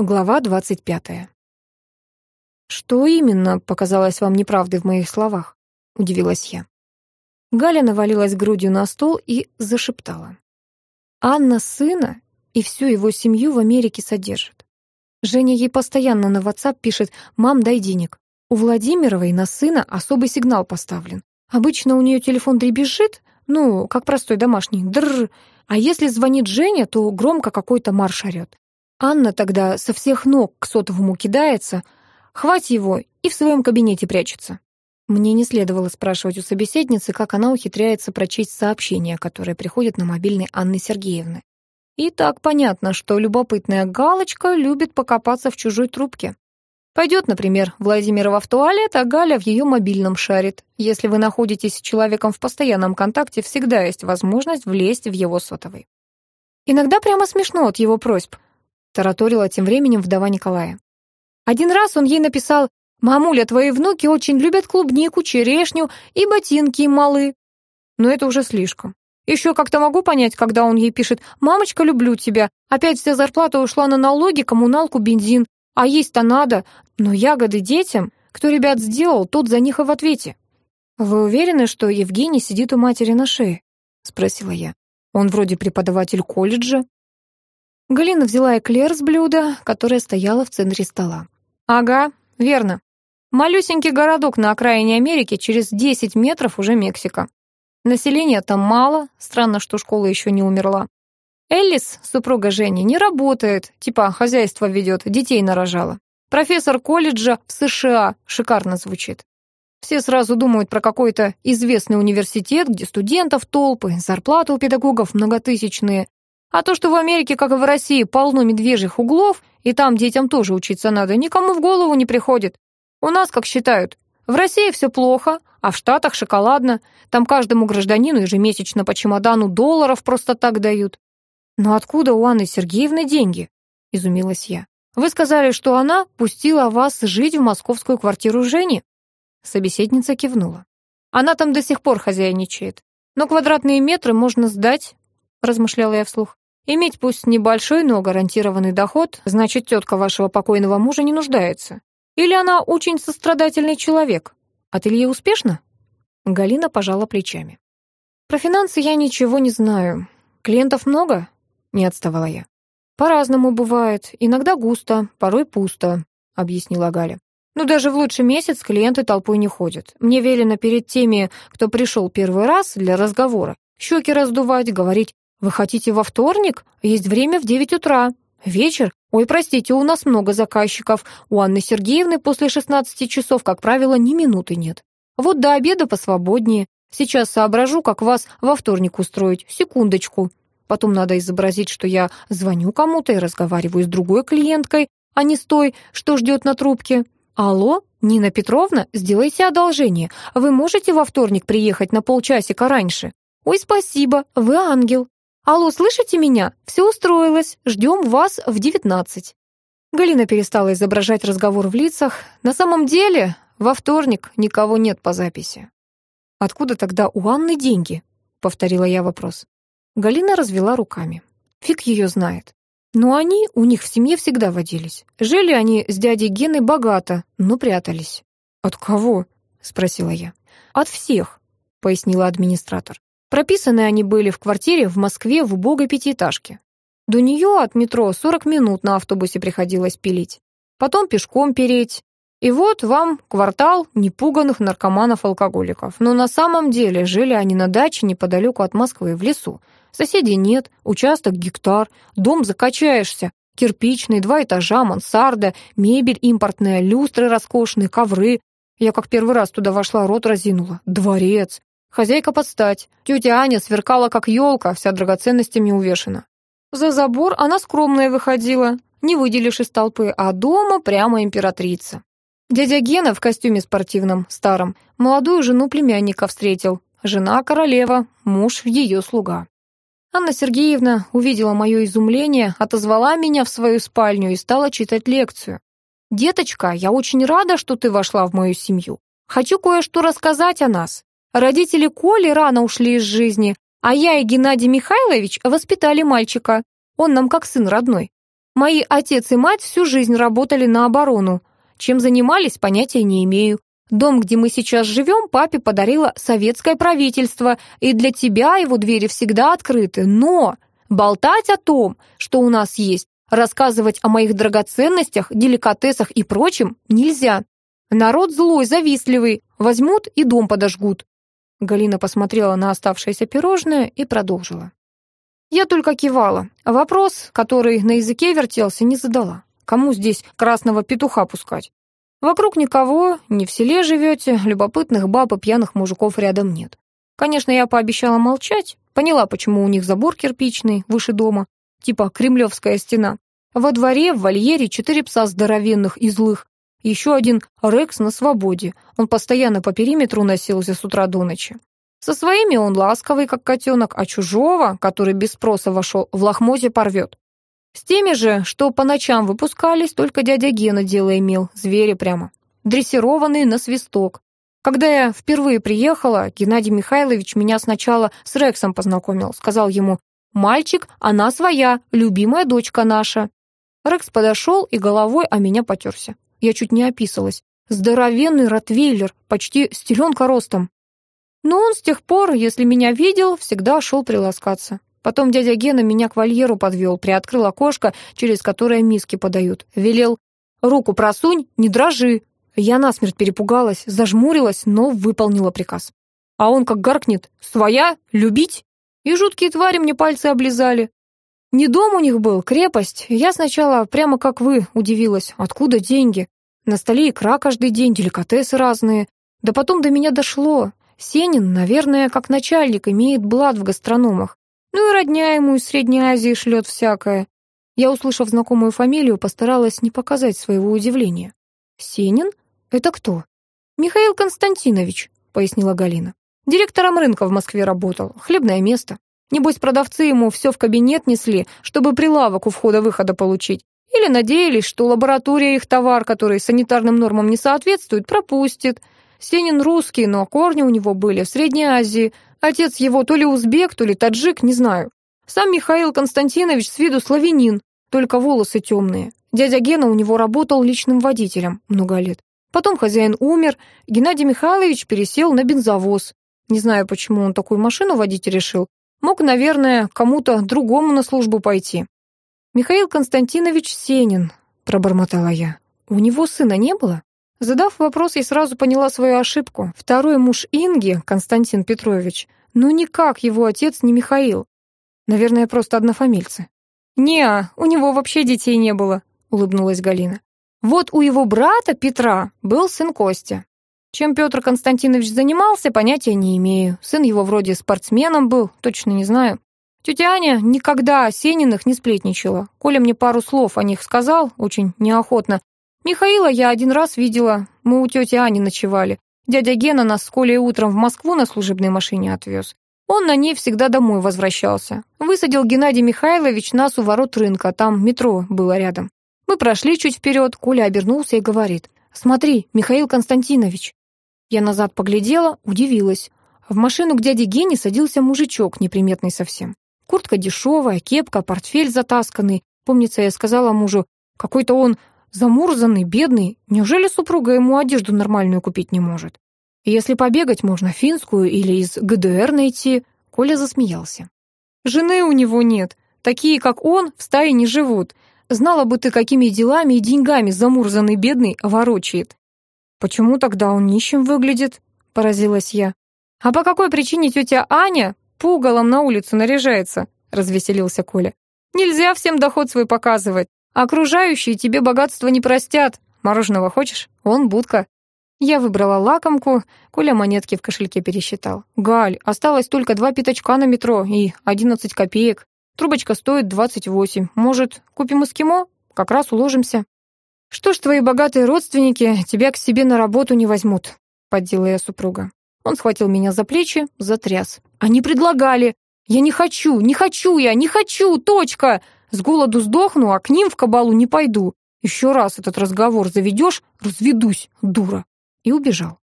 Глава двадцать пятая. «Что именно показалось вам неправдой в моих словах?» — удивилась я. Галя навалилась грудью на стол и зашептала. «Анна сына и всю его семью в Америке содержит. Женя ей постоянно на WhatsApp пишет «Мам, дай денег». У Владимировой на сына особый сигнал поставлен. Обычно у нее телефон дребезжит, ну, как простой домашний, дррр. А если звонит Женя, то громко какой-то марш орёт. Анна тогда со всех ног к сотовому кидается, хвать его и в своем кабинете прячется. Мне не следовало спрашивать у собеседницы, как она ухитряется прочесть сообщения, которые приходят на мобильный Анны Сергеевны. И так понятно, что любопытная Галочка любит покопаться в чужой трубке. Пойдет, например, Владимирова в туалет, а Галя в ее мобильном шарит. Если вы находитесь с человеком в постоянном контакте, всегда есть возможность влезть в его сотовый. Иногда прямо смешно от его просьб — тараторила тем временем вдова Николая. Один раз он ей написал «Мамуля, твои внуки очень любят клубнику, черешню и ботинки малы». Но это уже слишком. Еще как-то могу понять, когда он ей пишет «Мамочка, люблю тебя, опять вся зарплата ушла на налоги, коммуналку, бензин, а есть-то надо, но ягоды детям, кто ребят сделал, тот за них и в ответе». «Вы уверены, что Евгений сидит у матери на шее?» — спросила я. «Он вроде преподаватель колледжа». Галина взяла эклер с блюда, которое стояло в центре стола. «Ага, верно. Малюсенький городок на окраине Америки, через 10 метров уже Мексика. Населения там мало, странно, что школа еще не умерла. Эллис, супруга Жени, не работает, типа хозяйство ведет, детей нарожала. Профессор колледжа в США, шикарно звучит. Все сразу думают про какой-то известный университет, где студентов толпы, зарплаты у педагогов многотысячные, а то, что в Америке, как и в России, полно медвежьих углов, и там детям тоже учиться надо, никому в голову не приходит. У нас, как считают, в России все плохо, а в Штатах шоколадно. Там каждому гражданину ежемесячно по чемодану долларов просто так дают. Но откуда у Анны Сергеевны деньги? Изумилась я. Вы сказали, что она пустила вас жить в московскую квартиру Жени? Собеседница кивнула. Она там до сих пор хозяйничает. Но квадратные метры можно сдать, размышляла я вслух. Иметь пусть небольшой, но гарантированный доход, значит, тетка вашего покойного мужа не нуждается. Или она очень сострадательный человек? Ателье успешно? Галина пожала плечами. Про финансы я ничего не знаю. Клиентов много? Не отставала я. По-разному бывает. Иногда густо, порой пусто, объяснила Галя. Ну, даже в лучший месяц клиенты толпой не ходят. Мне велено перед теми, кто пришел первый раз для разговора, щеки раздувать, говорить «Вы хотите во вторник? Есть время в девять утра. Вечер? Ой, простите, у нас много заказчиков. У Анны Сергеевны после шестнадцати часов, как правило, ни минуты нет. Вот до обеда посвободнее. Сейчас соображу, как вас во вторник устроить. Секундочку. Потом надо изобразить, что я звоню кому-то и разговариваю с другой клиенткой, а не с той, что ждет на трубке. Алло, Нина Петровна, сделайте одолжение. Вы можете во вторник приехать на полчасика раньше? Ой, спасибо, вы ангел. «Алло, слышите меня? Все устроилось. Ждем вас в девятнадцать». Галина перестала изображать разговор в лицах. На самом деле, во вторник никого нет по записи. «Откуда тогда у Анны деньги?» — повторила я вопрос. Галина развела руками. Фиг ее знает. Но они у них в семье всегда водились. Жили они с дядей Геной богато, но прятались. «От кого?» — спросила я. «От всех», — пояснила администратор. Прописаны они были в квартире в Москве в убогой пятиэтажке. До нее от метро 40 минут на автобусе приходилось пилить. Потом пешком переть. И вот вам квартал непуганных наркоманов-алкоголиков. Но на самом деле жили они на даче неподалеку от Москвы, в лесу. Соседей нет, участок гектар, дом закачаешься. Кирпичный, два этажа, мансарда, мебель импортная, люстры роскошные, ковры. Я как первый раз туда вошла, рот разинула. Дворец. Хозяйка подстать. Тетя Аня сверкала, как елка, вся драгоценностями увешана. За забор она скромная выходила, не выделишь из толпы, а дома прямо императрица. Дядя Гена в костюме спортивном, старом, молодую жену племянника встретил. Жена королева, муж ее слуга. Анна Сергеевна увидела мое изумление, отозвала меня в свою спальню и стала читать лекцию. «Деточка, я очень рада, что ты вошла в мою семью. Хочу кое-что рассказать о нас. Родители Коли рано ушли из жизни, а я и Геннадий Михайлович воспитали мальчика. Он нам как сын родной. Мои отец и мать всю жизнь работали на оборону. Чем занимались, понятия не имею. Дом, где мы сейчас живем, папе подарило советское правительство, и для тебя его двери всегда открыты. Но болтать о том, что у нас есть, рассказывать о моих драгоценностях, деликатесах и прочем нельзя. Народ злой, завистливый, возьмут и дом подожгут. Галина посмотрела на оставшееся пирожное и продолжила. Я только кивала. Вопрос, который на языке вертелся, не задала. Кому здесь красного петуха пускать? Вокруг никого, не в селе живете, любопытных баб и пьяных мужиков рядом нет. Конечно, я пообещала молчать, поняла, почему у них забор кирпичный, выше дома, типа кремлевская стена. Во дворе, в вольере, четыре пса здоровенных и злых. Еще один Рекс на свободе. Он постоянно по периметру носился с утра до ночи. Со своими он ласковый, как котенок, а чужого, который без спроса вошел, в лохмоте порвет. С теми же, что по ночам выпускались, только дядя Гена дело имел, звери прямо. Дрессированные на свисток. Когда я впервые приехала, Геннадий Михайлович меня сначала с Рексом познакомил, сказал ему «Мальчик, она своя, любимая дочка наша». Рекс подошел и головой о меня потерся. Я чуть не описалась. Здоровенный ротвейлер, почти стеленка ростом. Но он с тех пор, если меня видел, всегда шел приласкаться. Потом дядя Гена меня к вольеру подвел, приоткрыл окошко, через которое миски подают. Велел «Руку просунь, не дрожи». Я насмерть перепугалась, зажмурилась, но выполнила приказ. А он как гаркнет «Своя? Любить?» И жуткие твари мне пальцы облизали. Не дом у них был, крепость. Я сначала, прямо как вы, удивилась. Откуда деньги? На столе икра каждый день, деликатесы разные. Да потом до меня дошло. Сенин, наверное, как начальник, имеет блат в гастрономах. Ну и родня ему из Средней Азии шлет всякое. Я, услышав знакомую фамилию, постаралась не показать своего удивления. «Сенин? Это кто?» «Михаил Константинович», — пояснила Галина. «Директором рынка в Москве работал. Хлебное место. Небось, продавцы ему все в кабинет несли, чтобы прилавок у входа-выхода получить. Или надеялись, что лаборатория их товар, который санитарным нормам не соответствует, пропустит. Сенин русский, но корни у него были в Средней Азии. Отец его то ли узбек, то ли таджик, не знаю. Сам Михаил Константинович с виду славянин, только волосы темные. Дядя Гена у него работал личным водителем много лет. Потом хозяин умер, Геннадий Михайлович пересел на бензовоз. Не знаю, почему он такую машину водить решил. Мог, наверное, кому-то другому на службу пойти. «Михаил Константинович Сенин», — пробормотала я. «У него сына не было?» Задав вопрос, я сразу поняла свою ошибку. Второй муж Инги, Константин Петрович, ну никак его отец не Михаил. Наверное, просто однофамильцы. «Не, у него вообще детей не было», — улыбнулась Галина. «Вот у его брата Петра был сын Костя. Чем Петр Константинович занимался, понятия не имею. Сын его вроде спортсменом был, точно не знаю. Тетя Аня никогда о Сениных не сплетничала. Коля мне пару слов о них сказал, очень неохотно, Михаила я один раз видела, мы у тети Ани ночевали. Дядя Гена нас с Колей утром в Москву на служебной машине отвез. Он на ней всегда домой возвращался. Высадил Геннадий Михайлович нас у ворот рынка, там метро было рядом. Мы прошли чуть вперед, Коля обернулся и говорит, «Смотри, Михаил Константинович». Я назад поглядела, удивилась. В машину к дяде Гене садился мужичок, неприметный совсем. Куртка дешевая, кепка, портфель затасканный. Помнится, я сказала мужу, какой-то он Замурзанный, бедный, неужели супруга ему одежду нормальную купить не может? Если побегать, можно финскую или из ГДР найти. Коля засмеялся. Жены у него нет. Такие, как он, в стае не живут. Знала бы ты, какими делами и деньгами замурзанный бедный ворочает. Почему тогда он нищим выглядит? Поразилась я. А по какой причине тетя Аня пугалом на улицу наряжается? Развеселился Коля. Нельзя всем доход свой показывать. Окружающие тебе богатство не простят. Мороженого хочешь? Вон будка». Я выбрала лакомку, Коля монетки в кошельке пересчитал. «Галь, осталось только два пятачка на метро и одиннадцать копеек. Трубочка стоит двадцать восемь. Может, купим эскимо? Как раз уложимся». «Что ж твои богатые родственники тебя к себе на работу не возьмут?» — поддела я супруга. Он схватил меня за плечи, затряс. «Они предлагали! Я не хочу, не хочу я, не хочу, точка! С голоду сдохну, а к ним в кабалу не пойду. Еще раз этот разговор заведешь, разведусь, дура. И убежал.